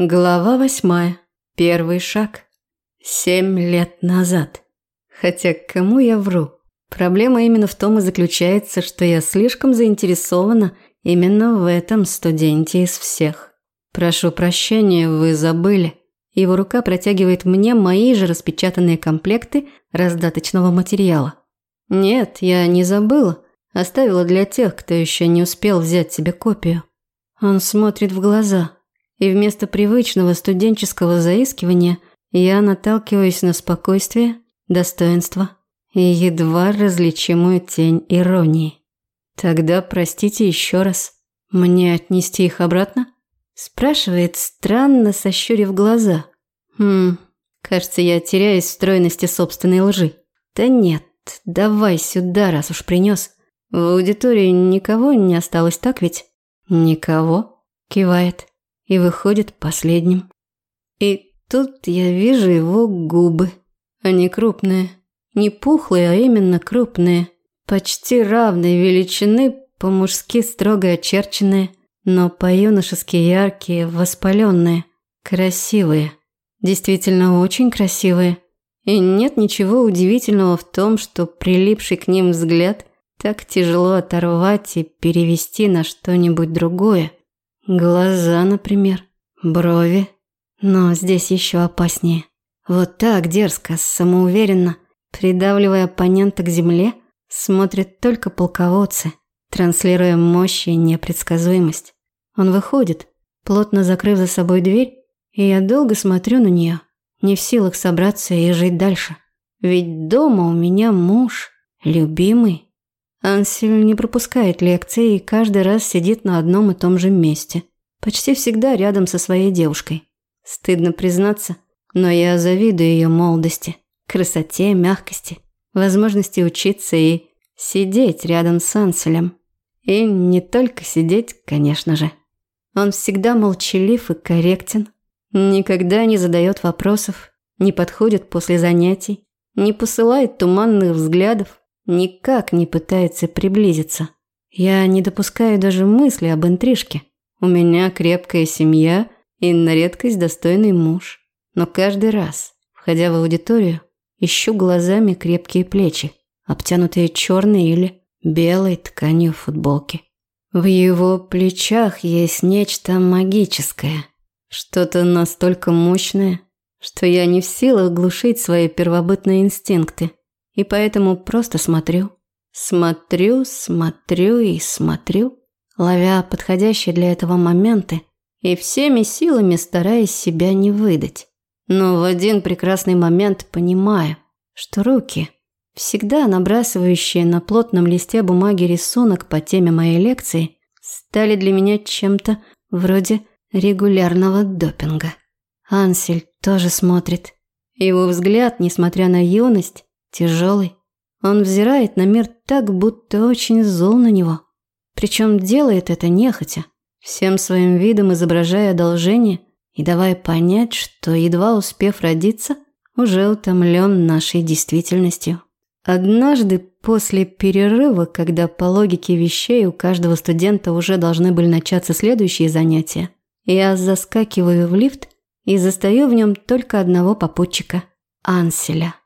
Глава восьмая. Первый шаг. Семь лет назад. Хотя кому я вру? Проблема именно в том и заключается, что я слишком заинтересована именно в этом студенте из всех. Прошу прощения, вы забыли. Его рука протягивает мне мои же распечатанные комплекты раздаточного материала. Нет, я не забыла. Оставила для тех, кто еще не успел взять себе копию. Он смотрит в глаза – и вместо привычного студенческого заискивания я наталкиваюсь на спокойствие, достоинство и едва различимую тень иронии. Тогда простите еще раз. Мне отнести их обратно? Спрашивает, странно сощурив глаза. Хм, кажется, я теряюсь в стройности собственной лжи. Да нет, давай сюда, раз уж принес. В аудитории никого не осталось, так ведь? Никого? Кивает и выходит последним. И тут я вижу его губы. Они крупные. Не пухлые, а именно крупные. Почти равной величины, по-мужски строго очерченные, но по-юношески яркие, воспаленные, красивые. Действительно очень красивые. И нет ничего удивительного в том, что прилипший к ним взгляд так тяжело оторвать и перевести на что-нибудь другое. Глаза, например, брови. Но здесь еще опаснее. Вот так дерзко, самоуверенно, придавливая оппонента к земле, смотрят только полководцы, транслируя мощь и непредсказуемость. Он выходит, плотно закрыв за собой дверь, и я долго смотрю на нее, не в силах собраться и жить дальше. Ведь дома у меня муж, любимый, Ансель не пропускает лекции и каждый раз сидит на одном и том же месте. Почти всегда рядом со своей девушкой. Стыдно признаться, но я завидую ее молодости, красоте, мягкости, возможности учиться и сидеть рядом с Анселем. И не только сидеть, конечно же. Он всегда молчалив и корректен, никогда не задает вопросов, не подходит после занятий, не посылает туманных взглядов, никак не пытается приблизиться. Я не допускаю даже мысли об интрижке. У меня крепкая семья и на редкость достойный муж. Но каждый раз, входя в аудиторию, ищу глазами крепкие плечи, обтянутые черной или белой тканью футболки. В его плечах есть нечто магическое, что-то настолько мощное, что я не в силах глушить свои первобытные инстинкты и поэтому просто смотрю. Смотрю, смотрю и смотрю, ловя подходящие для этого моменты и всеми силами стараясь себя не выдать. Но в один прекрасный момент понимаю, что руки, всегда набрасывающие на плотном листе бумаги рисунок по теме моей лекции, стали для меня чем-то вроде регулярного допинга. Ансель тоже смотрит. Его взгляд, несмотря на юность, тяжелый. Он взирает на мир так, будто очень зол на него. Причем делает это нехотя, всем своим видом изображая одолжение и давая понять, что, едва успев родиться, уже утомлен нашей действительностью. Однажды после перерыва, когда по логике вещей у каждого студента уже должны были начаться следующие занятия, я заскакиваю в лифт и застаю в нем только одного попутчика – Анселя.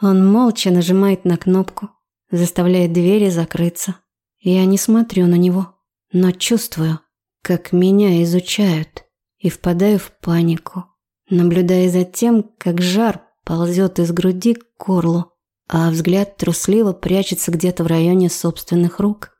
Он молча нажимает на кнопку, заставляет двери закрыться. Я не смотрю на него, но чувствую, как меня изучают, и впадаю в панику, наблюдая за тем, как жар ползет из груди к горлу, а взгляд трусливо прячется где-то в районе собственных рук.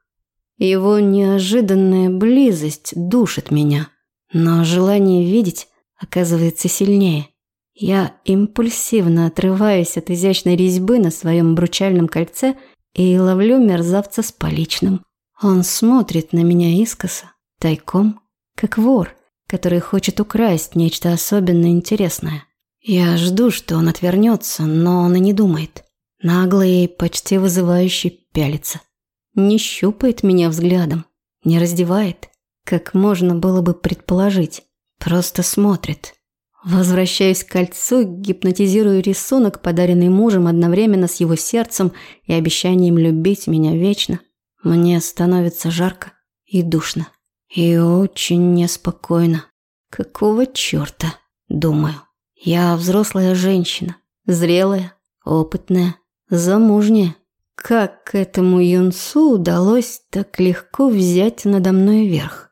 Его неожиданная близость душит меня, но желание видеть оказывается сильнее. Я импульсивно отрываюсь от изящной резьбы на своем обручальном кольце и ловлю мерзавца с поличным. Он смотрит на меня искоса, тайком, как вор, который хочет украсть нечто особенно интересное. Я жду, что он отвернется, но он и не думает. Нагло и почти вызывающе пялится. Не щупает меня взглядом, не раздевает, как можно было бы предположить. Просто смотрит, Возвращаюсь к кольцу, гипнотизирую рисунок, подаренный мужем одновременно с его сердцем и обещанием любить меня вечно. Мне становится жарко и душно. И очень неспокойно. Какого черта? Думаю. Я взрослая женщина. Зрелая, опытная, замужняя. Как этому юнцу удалось так легко взять надо мной верх?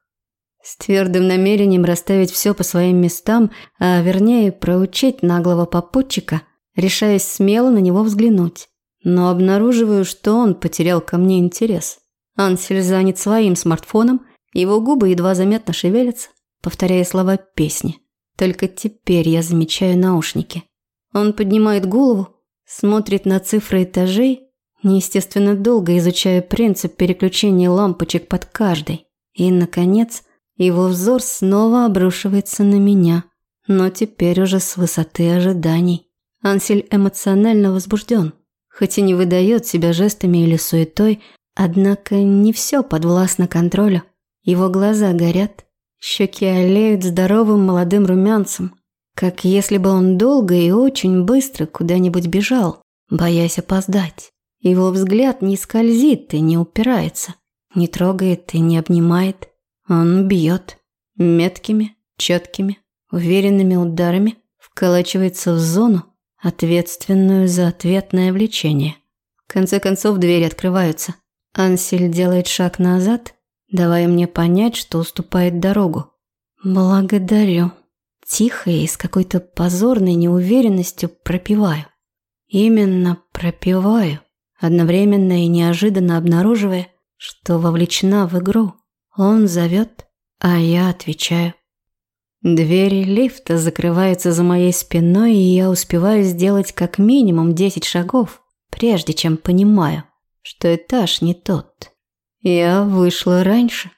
С твердым намерением расставить все по своим местам, а вернее проучить наглого попутчика, решаясь смело на него взглянуть. Но обнаруживаю, что он потерял ко мне интерес. Ансель занят своим смартфоном, его губы едва заметно шевелятся, повторяя слова песни. Только теперь я замечаю наушники. Он поднимает голову, смотрит на цифры этажей, неестественно долго изучая принцип переключения лампочек под каждой. И, наконец, его взор снова обрушивается на меня, но теперь уже с высоты ожиданий. Ансель эмоционально возбужден, хоть и не выдает себя жестами или суетой, однако не все подвластно контролю. Его глаза горят, щеки олеют здоровым молодым румянцем, как если бы он долго и очень быстро куда-нибудь бежал, боясь опоздать. Его взгляд не скользит и не упирается, не трогает и не обнимает. Он бьет меткими, четкими, уверенными ударами, вколачивается в зону, ответственную за ответное влечение. В конце концов двери открываются. Ансель делает шаг назад, давая мне понять, что уступает дорогу. «Благодарю». Тихо и с какой-то позорной неуверенностью пропиваю. Именно пропиваю, одновременно и неожиданно обнаруживая, что вовлечена в игру. Он зовет, а я отвечаю. Двери лифта закрываются за моей спиной, и я успеваю сделать как минимум 10 шагов, прежде чем понимаю, что этаж не тот. Я вышла раньше.